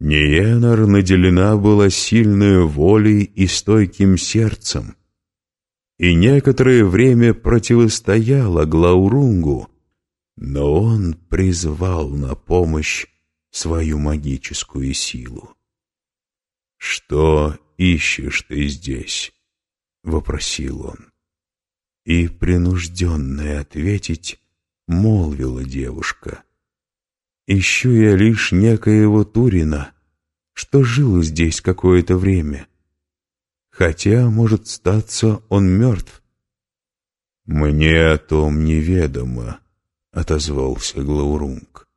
Ниенар наделена была сильной волей и стойким сердцем, и некоторое время противостояла Глаурунгу, но он призвал на помощь свою магическую силу. «Что ищешь ты здесь?» — вопросил он. И, принужденная ответить, молвила девушка. «Ищу я лишь некоего Турина, что жил здесь какое-то время. Хотя, может, статься, он мертв». «Мне о том неведомо», — отозвался Глаурунг.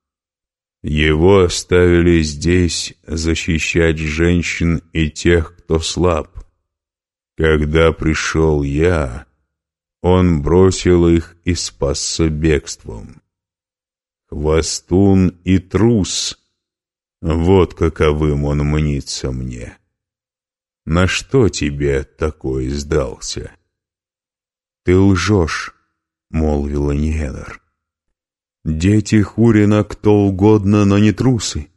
«Его оставили здесь защищать женщин и тех, кто слаб. Когда пришел я, он бросил их и спасся бегством. Хвостун и трус — вот каковым он мнится мне. На что тебе такой сдался?» «Ты лжешь», — молвила Ниэдор. Дети Хурина кто угодно, но не трусы.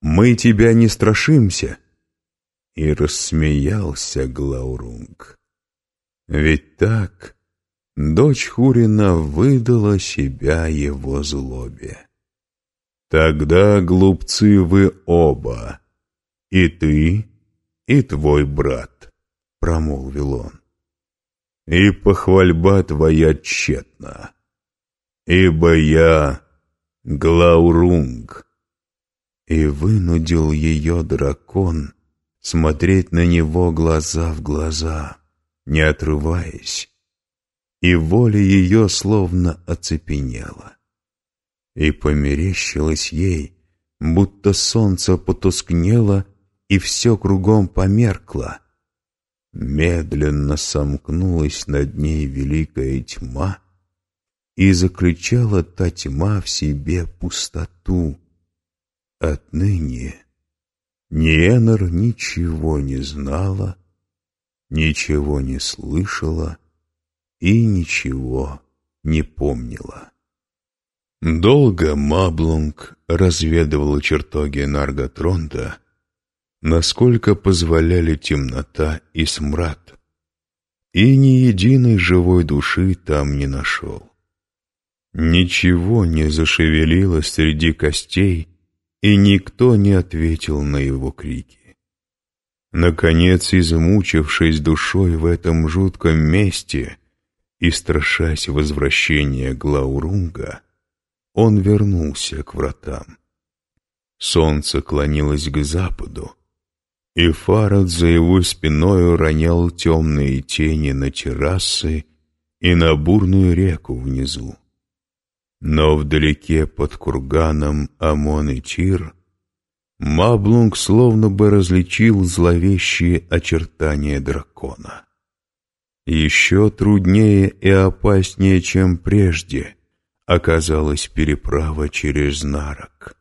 Мы тебя не страшимся. И рассмеялся Глаурунг. Ведь так дочь Хурина выдала себя его злобе. Тогда, глупцы, вы оба, и ты, и твой брат, промолвил он. И похвальба твоя тщетна ибо я Глаурунг. И вынудил ее дракон смотреть на него глаза в глаза, не отрываясь, и воля ее словно оцепенела. И померещилось ей, будто солнце потускнело, и все кругом померкло. Медленно сомкнулась над ней великая тьма, и заключала та тьма в себе пустоту. Отныне Ниэнор ничего не знала, ничего не слышала и ничего не помнила. Долго Маблунг разведывал чертоги Нарготронда, насколько позволяли темнота и смрад, и ни единой живой души там не нашел. Ничего не зашевелилось среди костей, и никто не ответил на его крики. Наконец, измучившись душой в этом жутком месте и страшась возвращения Глаурунга, он вернулся к вратам. Солнце клонилось к западу, и Фарад за его спиной ронял темные тени на террасы и на бурную реку внизу. Но вдалеке под курганом Амон и Тир Маблунг словно бы различил зловещие очертания дракона. Еще труднее и опаснее, чем прежде, оказалась переправа через Нарок.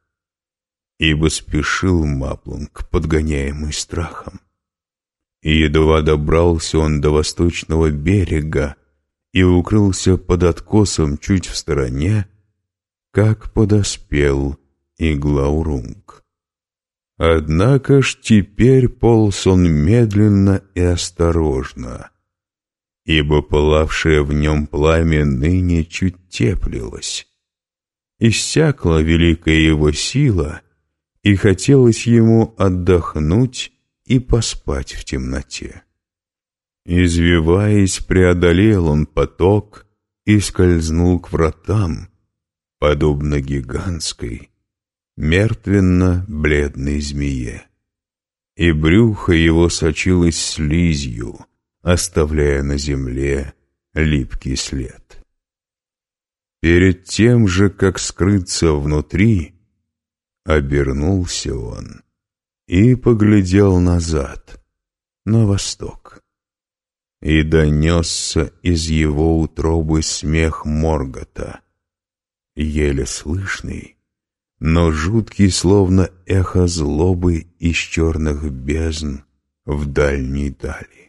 Ибо спешил Маблунг, подгоняемый страхом. Едва добрался он до восточного берега и укрылся под откосом чуть в стороне, как подоспел и Глаурунг. Однако ж теперь полз он медленно и осторожно, ибо пылавшее в нем пламя ныне чуть теплилось. Иссякла великая его сила, и хотелось ему отдохнуть и поспать в темноте. Извиваясь, преодолел он поток и скользнул к вратам, подобно гигантской, мертвенно-бледной змее. И брюхо его сочилось слизью, оставляя на земле липкий след. Перед тем же, как скрыться внутри, обернулся он и поглядел назад, на восток. И донесся из его утробы смех Моргота, еле слышный, но жуткий, словно эхо злобы из черных бездн в дальней дали.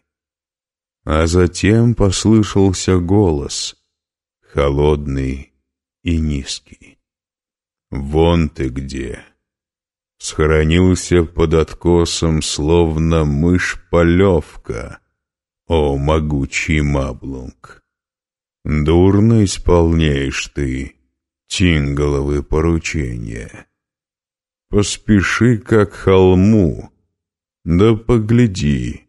А затем послышался голос, холодный и низкий. «Вон ты где! схоронился под откосом, словно мышь-полевка, о могучий Маблунг. Дурно исполняешь ты тинголовы поручения. Поспеши как холму, да погляди,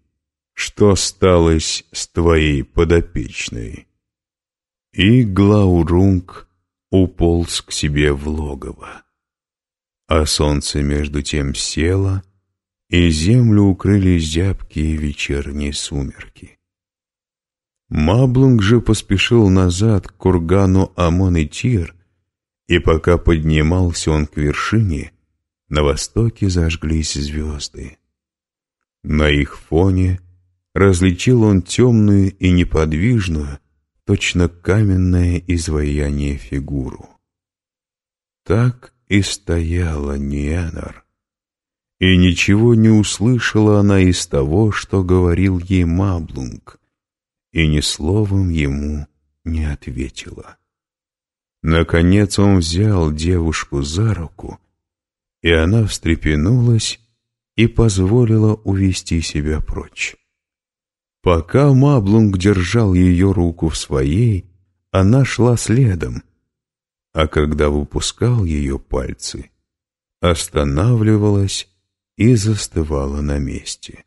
что сталось с твоей подопечной. И Глаурунг уполз к себе в логово. А солнце между тем село, и землю укрыли зябкие вечерние сумерки. Маблунг же поспешил назад к кургану Амон и Тир, и пока поднимался он к вершине, на востоке зажглись звезды. На их фоне различил он темную и неподвижную, точно каменное изваяние фигуру. Так и стояла Ниэнар, и ничего не услышала она из того, что говорил ей Маблунг, и ни словом ему не ответила. Наконец он взял девушку за руку, и она встрепенулась и позволила увести себя прочь. Пока Маблунг держал ее руку в своей, она шла следом, а когда выпускал ее пальцы, останавливалась и застывала на месте.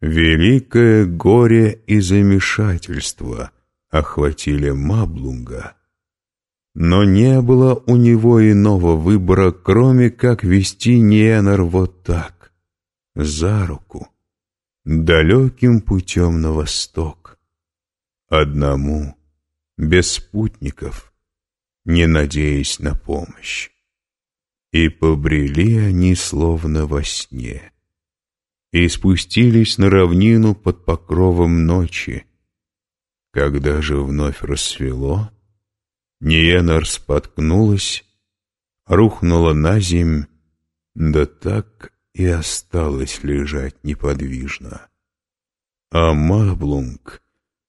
Великое горе и замешательство охватили Маблунга, но не было у него иного выбора, кроме как вести Ниенор вот так, за руку, далеким путем на восток, одному, без спутников, не надеясь на помощь. И побрели они словно во сне, и спустились на равнину под покровом ночи. Когда же вновь рассвело, Ниенар споткнулась, рухнула на земь, да так и осталась лежать неподвижно. А Маблунг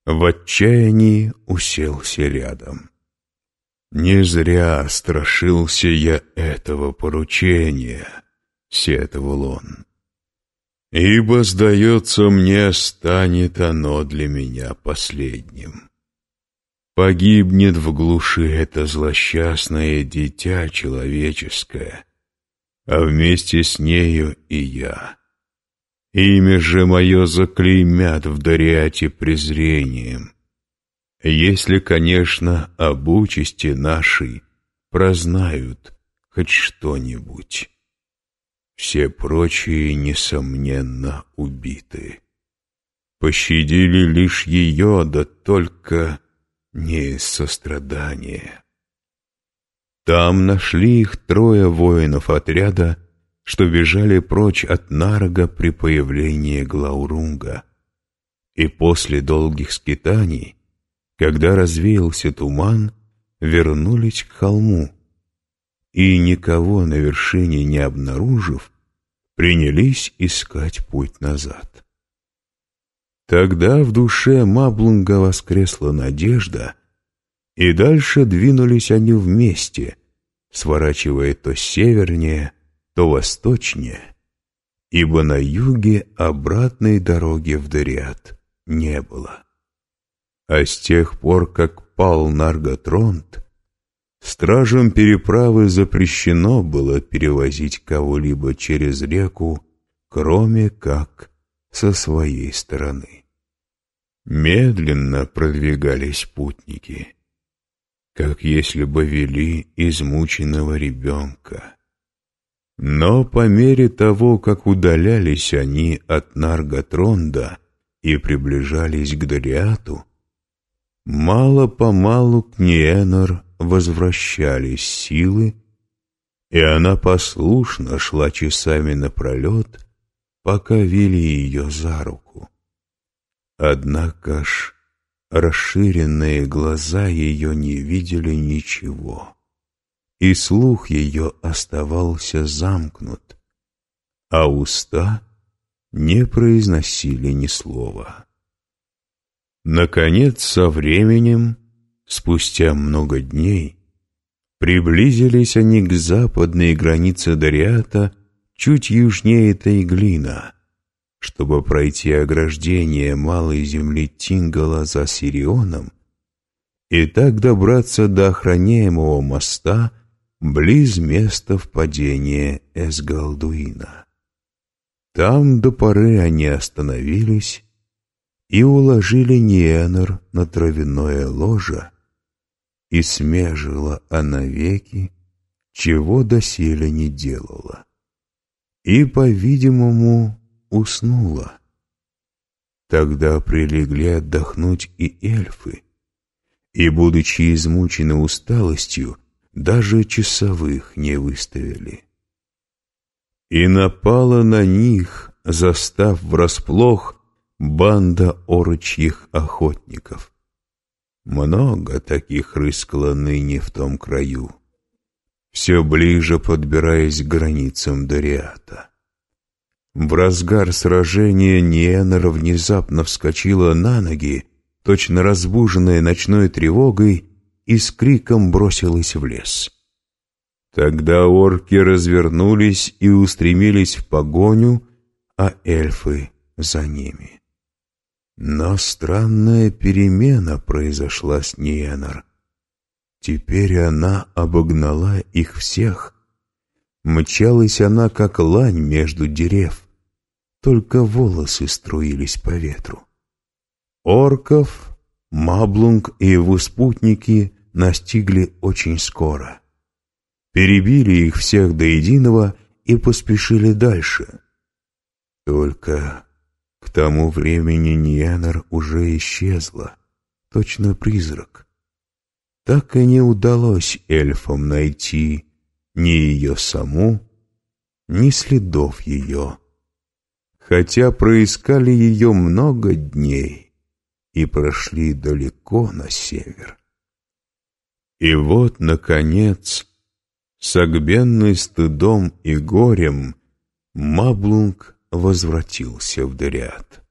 в отчаянии уселся рядом. «Не зря страшился я этого поручения», — сетовал он. «Ибо, сдается мне, станет оно для меня последним». Погибнет в глуши это злосчастное дитя человеческое, а вместе с нею и я. Имя же мое заклеймят в Дариате презрением. Если, конечно, об участи нашей прознают хоть что-нибудь. Все прочие, несомненно, убиты. Пощадили лишь ее, да только не из сострадания. Там нашли их трое воинов отряда, что бежали прочь от Нарга при появлении Глаурунга. И после долгих скитаний, когда развеялся туман, вернулись к холму. И, никого на вершине не обнаружив, принялись искать путь назад. Тогда в душе Маблунга воскресла надежда, и дальше двинулись они вместе, сворачивая то севернее, то восточнее, ибо на юге обратной дороги в Дариат не было. А с тех пор, как пал Нарготронт, стражам переправы запрещено было перевозить кого-либо через реку, кроме как со своей стороны. Медленно продвигались путники, как если бы вели измученного ребенка. Но по мере того, как удалялись они от Нарготронда и приближались к Дариату, мало-помалу к Ниэнор возвращались силы, и она послушно шла часами напролет, пока вели ее за руку. Однако ж расширенные глаза ее не видели ничего, и слух ее оставался замкнут, а уста не произносили ни слова. Наконец, со временем, спустя много дней, приблизились они к западной границе Дариата чуть южнее Тайглина, чтобы пройти ограждение малой земли Тингала за Сирионом и так добраться до охраняемого моста близ места впадения Эсгалдуина. Там до поры они остановились и уложили Ниэнор на травяное ложе, и смежила она веки, чего доселе не делала. И, по-видимому, уснула. Тогда прилегли отдохнуть и эльфы, и, будучи измучены усталостью, даже часовых не выставили. И напала на них, застав врасплох, банда орочьих охотников. Много таких рыскало ныне в том краю, все ближе подбираясь к границам Дориата. В разгар сражения Ниэнера внезапно вскочила на ноги, точно разбуженная ночной тревогой, и с криком бросилась в лес. Тогда орки развернулись и устремились в погоню, а эльфы за ними. Но странная перемена произошла с Ниенор. Теперь она обогнала их всех. Мчалась она, как лань между дерев, только волосы струились по ветру. Орков, Маблунг и его спутники настигли очень скоро. Перебили их всех до единого и поспешили дальше. Только к тому времени Ниенер уже исчезла, точно призрак. Так и не удалось эльфам найти ни ее саму, ни следов ее хотя проискали ее много дней и прошли далеко на север. И вот, наконец, согбенный стыдом и горем, Маблунг возвратился в Дырят.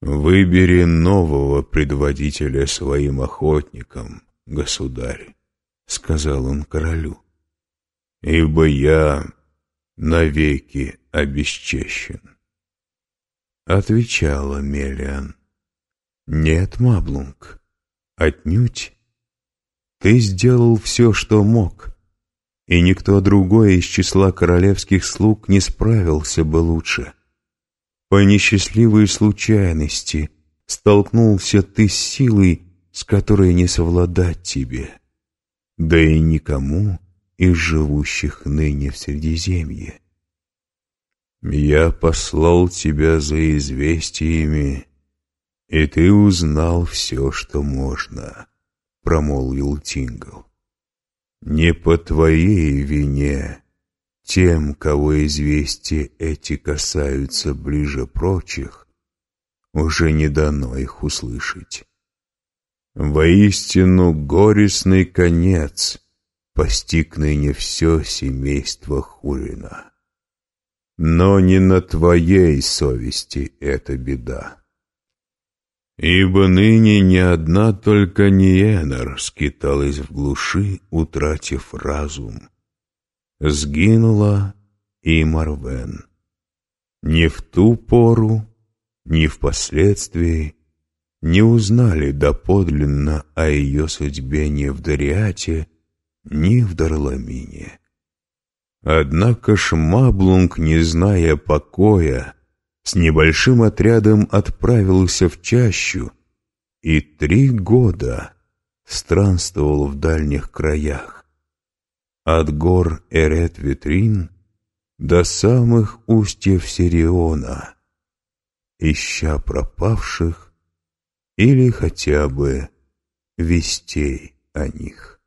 «Выбери нового предводителя своим охотникам, государь», — сказал он королю, — «ибо я навеки обесчещен». Отвечала Мелиан. Нет, Маблунг, отнюдь. Ты сделал все, что мог, и никто другой из числа королевских слуг не справился бы лучше. По несчастливой случайности столкнулся ты с силой, с которой не совладать тебе, да и никому из живущих ныне в Средиземье. Я послал тебя за известиями, и ты узнал все, что можно, — промолвил Тингл. Не по твоей вине тем, кого известия эти касаются ближе прочих, уже не дано их услышать. Воистину горестный конец постиг ныне все семейство Хурина. Но не на твоей совести эта беда. Ибо ныне не одна только Ниенор скиталась в глуши, утратив разум. Сгинула и Марвен. Ни в ту пору, ни впоследствии не узнали доподлинно о ее судьбе ни в Дариате, ни в Дарламине. Однако Шмаблунг, не зная покоя, с небольшим отрядом отправился в чащу и три года странствовал в дальних краях. От гор Эрет-Витрин до самых устьев Сириона, ища пропавших или хотя бы вестей о них.